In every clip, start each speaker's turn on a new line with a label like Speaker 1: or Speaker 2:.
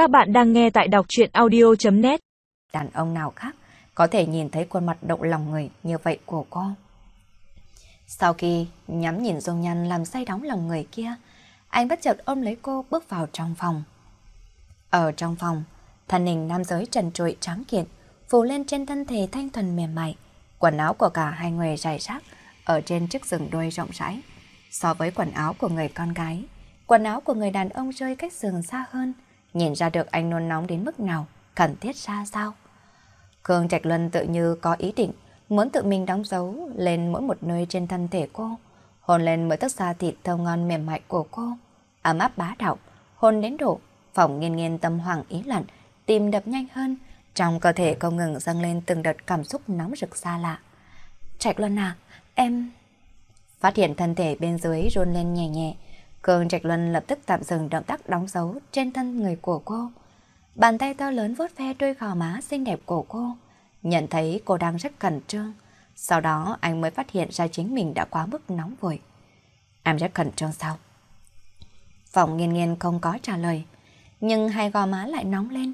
Speaker 1: Các bạn đang nghe tại đọc chuyện audio.net
Speaker 2: Đàn ông nào khác có thể nhìn thấy khuôn mặt động lòng người như vậy của cô. Sau khi nhắm nhìn dung nhan làm say đóng lòng người kia, anh bất chợt ôm lấy cô bước vào trong phòng. Ở trong phòng, thân hình nam giới trần trụi trắng kiện, phủ lên trên thân thể thanh thuần mềm mại. Quần áo của cả hai người rải rác ở trên chiếc giường đôi rộng rãi. So với quần áo của người con gái, quần áo của người đàn ông rơi cách giường xa hơn, nhìn ra được anh nôn nóng đến mức nào, cần thiết ra sao. Khương Trạch Luân tự như có ý định muốn tự mình đóng dấu lên mỗi một nơi trên thân thể cô, hôn lên mỗi tấc da thịt thơm ngon mềm mại của cô, ấm áp bá đạo, hôn đến độ phòng nghiên nghiên tâm hoàng ý lặn, tim đập nhanh hơn, trong cơ thể không ngừng dâng lên từng đợt cảm xúc nóng rực xa lạ. Trạch Luân à, em... Phát hiện thân thể bên dưới run lên nhẹ nhẹ, Cường Trạch Luân lập tức tạm dừng động tác đóng dấu trên thân người của cô. Bàn tay to lớn vuốt ve đôi gò má xinh đẹp của cô, nhận thấy cô đang rất cẩn trương. Sau đó anh mới phát hiện ra chính mình đã quá mức nóng vội. Em rất cẩn trương sao? Phòng nghiên nghiên không có trả lời, nhưng hai gò má lại nóng lên.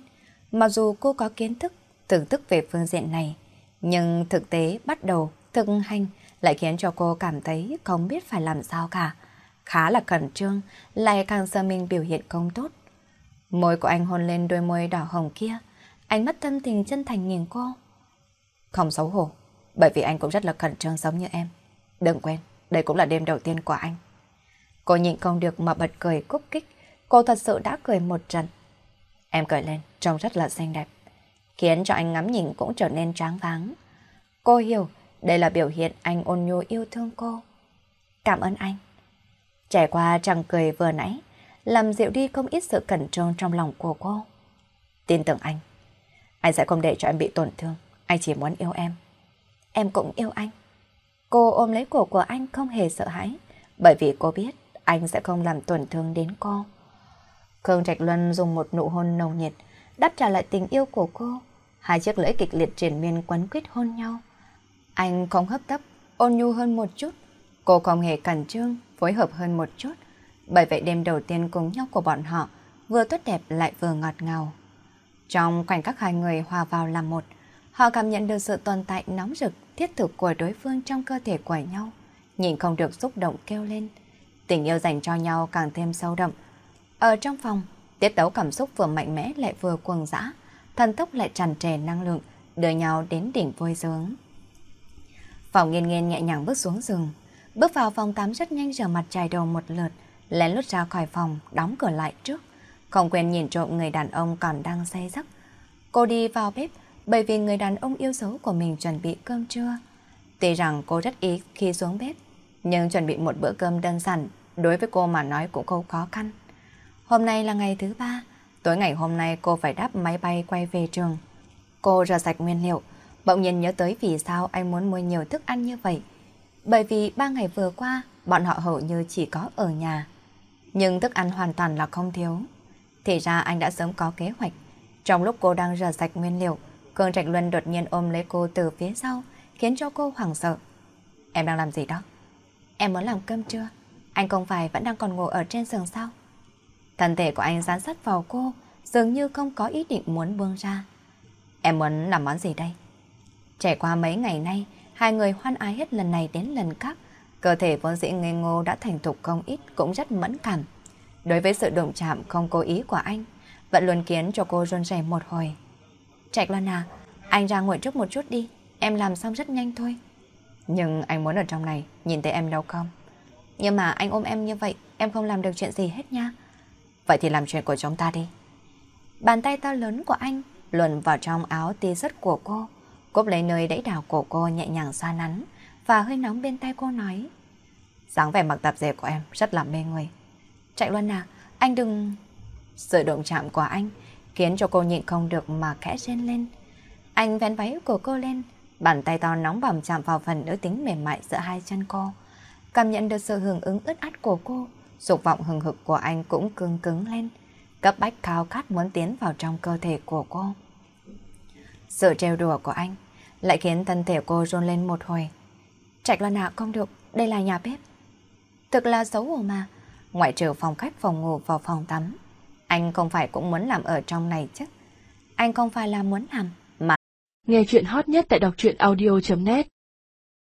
Speaker 2: Mặc dù cô có kiến thức, thưởng thức về phương diện này, nhưng thực tế bắt đầu thực hành lại khiến cho cô cảm thấy không biết phải làm sao cả. Khá là cẩn trương, lại càng sợ mình biểu hiện không tốt. Môi của anh hôn lên đôi môi đỏ hồng kia, ánh mắt thân tình chân thành nhìn cô. Không xấu hổ, bởi vì anh cũng rất là cẩn trương giống như em. Đừng quên, đây cũng là đêm đầu tiên của anh. Cô nhịn không được mà bật cười cúc kích, cô thật sự đã cười một trận. Em cười lên, trông rất là xinh đẹp, khiến cho anh ngắm nhìn cũng trở nên tráng váng. Cô hiểu, đây là biểu hiện anh ôn nhu yêu thương cô. Cảm ơn anh. Trải qua trăng cười vừa nãy, làm dịu đi không ít sự cẩn trương trong lòng của cô. Tin tưởng anh, anh sẽ không để cho em bị tổn thương, anh chỉ muốn yêu em. Em cũng yêu anh. Cô ôm lấy cổ của anh không hề sợ hãi, bởi vì cô biết anh sẽ không làm tổn thương đến cô. Khương Trạch Luân dùng một nụ hôn nồng nhiệt, đáp trả lại tình yêu của cô. Hai chiếc lưỡi kịch liệt triển miên quấn quýt hôn nhau. Anh không hấp tấp, ôn nhu hơn một chút. Cô không hề cẩn trương, phối hợp hơn một chút. Bởi vậy đêm đầu tiên cùng nhau của bọn họ vừa tốt đẹp lại vừa ngọt ngào. Trong khoảnh khắc hai người hòa vào làm một, họ cảm nhận được sự tồn tại nóng rực, thiết thực của đối phương trong cơ thể của nhau. Nhìn không được xúc động kêu lên. Tình yêu dành cho nhau càng thêm sâu đậm. Ở trong phòng, tiết tấu cảm xúc vừa mạnh mẽ lại vừa cuồng dã, thần tốc lại tràn trề năng lượng, đưa nhau đến đỉnh vui sướng. Phòng nghiên nghiên nhẹ nhàng bước xuống giường, bước vào phòng tắm rất nhanh rửa mặt chải đầu một lượt, lén lút ra khỏi phòng, đóng cửa lại trước. Không quên nhìn trộm người đàn ông còn đang say giấc. Cô đi vào bếp bởi vì người đàn ông yêu dấu của mình chuẩn bị cơm trưa. Tuy rằng cô rất ít khi xuống bếp, nhưng chuẩn bị một bữa cơm đơn giản đối với cô mà nói cũng không khó khăn. Hôm nay là ngày thứ ba, tối ngày hôm nay cô phải đáp máy bay quay về trường. Cô rửa sạch nguyên liệu, bỗng nhiên nhớ tới vì sao anh muốn mua nhiều thức ăn như vậy. Bởi vì ba ngày vừa qua, bọn họ hầu như chỉ có ở nhà. Nhưng thức ăn hoàn toàn là không thiếu. Thì ra anh đã sớm có kế hoạch. Trong lúc cô đang rửa sạch nguyên liệu, Cường Trạch Luân đột nhiên ôm lấy cô từ phía sau, khiến cho cô hoảng sợ. Em đang làm gì đó? Em muốn làm cơm trưa. Anh không phải vẫn đang còn ngồi ở trên giường sao? Thân thể của anh dán sát vào cô, dường như không có ý định muốn buông ra. Em muốn làm món gì đây? Trải qua mấy ngày nay, hai người hoan ái hết lần này đến lần khác. Cơ thể vốn dĩ ngây ngô đã thành thục không ít cũng rất mẫn cảm. Đối với sự đụng chạm không cố ý của anh, vẫn luôn khiến cho cô run rẩy một hồi. Trạch Loan à, anh ra ngồi trước một chút đi, em làm xong rất nhanh thôi. Nhưng anh muốn ở trong này, nhìn thấy em đâu không? Nhưng mà anh ôm em như vậy, em không làm được chuyện gì hết nha. Vậy thì làm chuyện của chúng ta đi. Bàn tay to lớn của anh luồn vào trong áo tê rất của cô. Cúp lấy nơi đẩy đảo cổ cô nhẹ nhàng xoa nắn và hơi nóng bên tay cô nói. dáng vẻ mặc tạp dề của em rất là mê người. Chạy Luân à, anh đừng... Sự động chạm của anh khiến cho cô nhịn không được mà khẽ rên lên. Anh vén váy của cô lên, bàn tay to nóng bỏng chạm vào phần nữ tính mềm mại giữa hai chân cô. Cảm nhận được sự hưởng ứng ướt át của cô, dục vọng hừng hực của anh cũng cứng cứng lên, cấp bách khao khát muốn tiến vào trong cơ thể của cô. Sự trêu đùa của anh lại khiến thân thể cô run lên một hồi. Trạch Loan Hạ không được, đây là nhà bếp. Thực là xấu hổ mà, ngoại trừ phòng khách phòng ngủ vào phòng tắm. Anh không phải cũng muốn làm ở trong này chứ. Anh không phải là muốn làm, mà...
Speaker 1: Nghe chuyện hot nhất tại đọc truyện audio.net